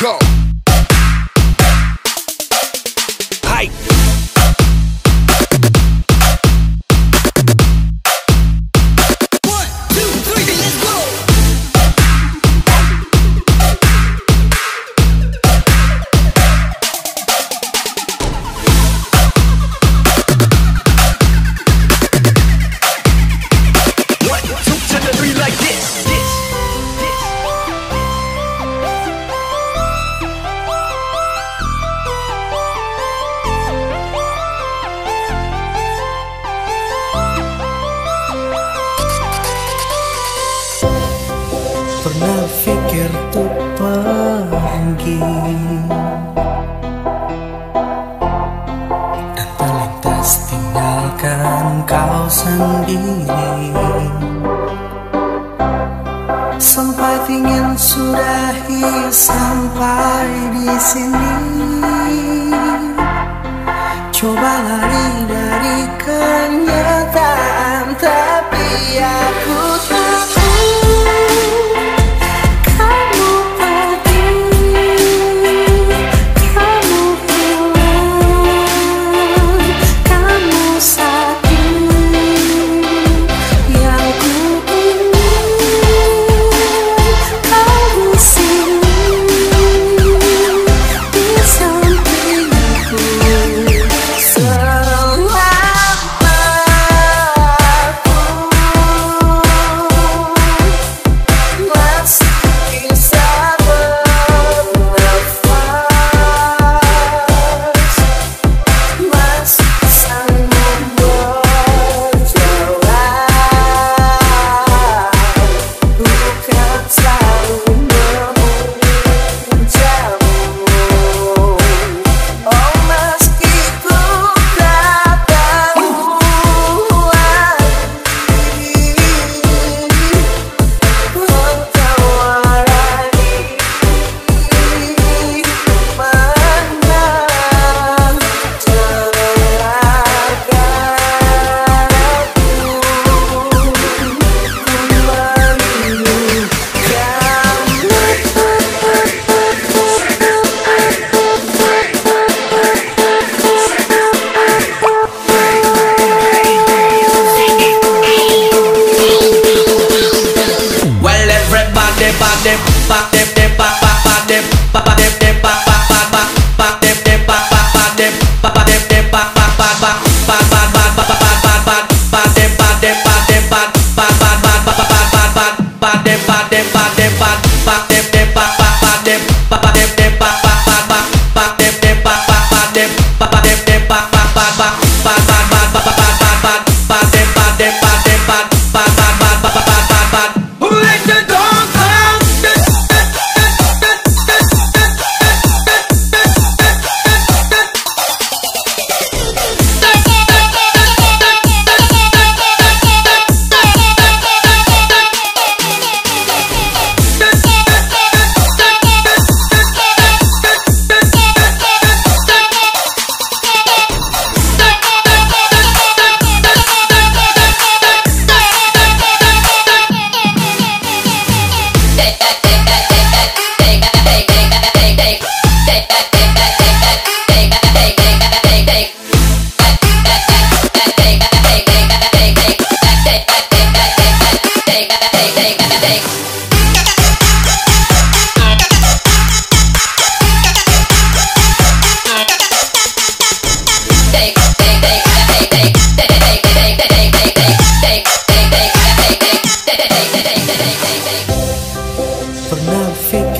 go. Hype. akhir tuh pergi Dan terlintas tinggalkan kau sendiri. Sampai ingin sudahi sampai di sini. Coba lari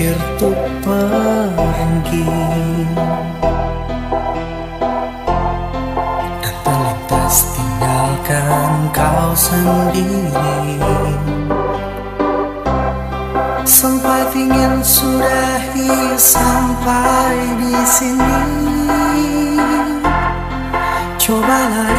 pikir tuh pergi. Dan terlintas tinggalkan kau sendiri sampai ingin sudahi sampai di sini. Cobalah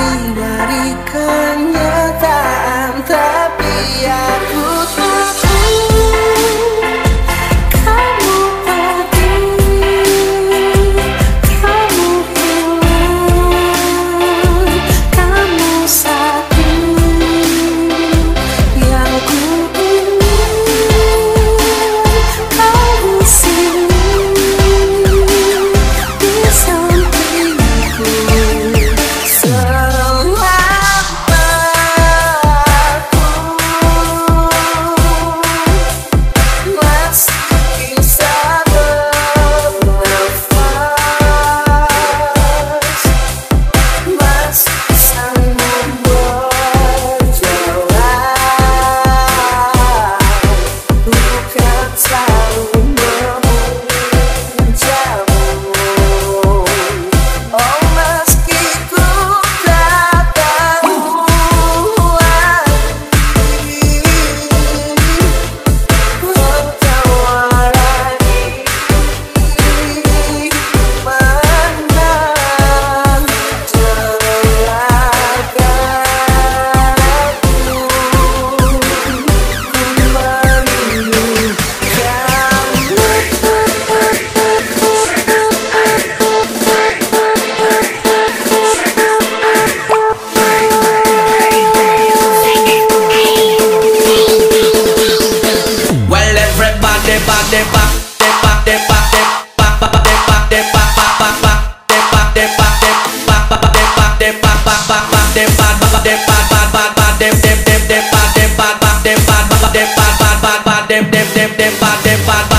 take, take,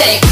everything.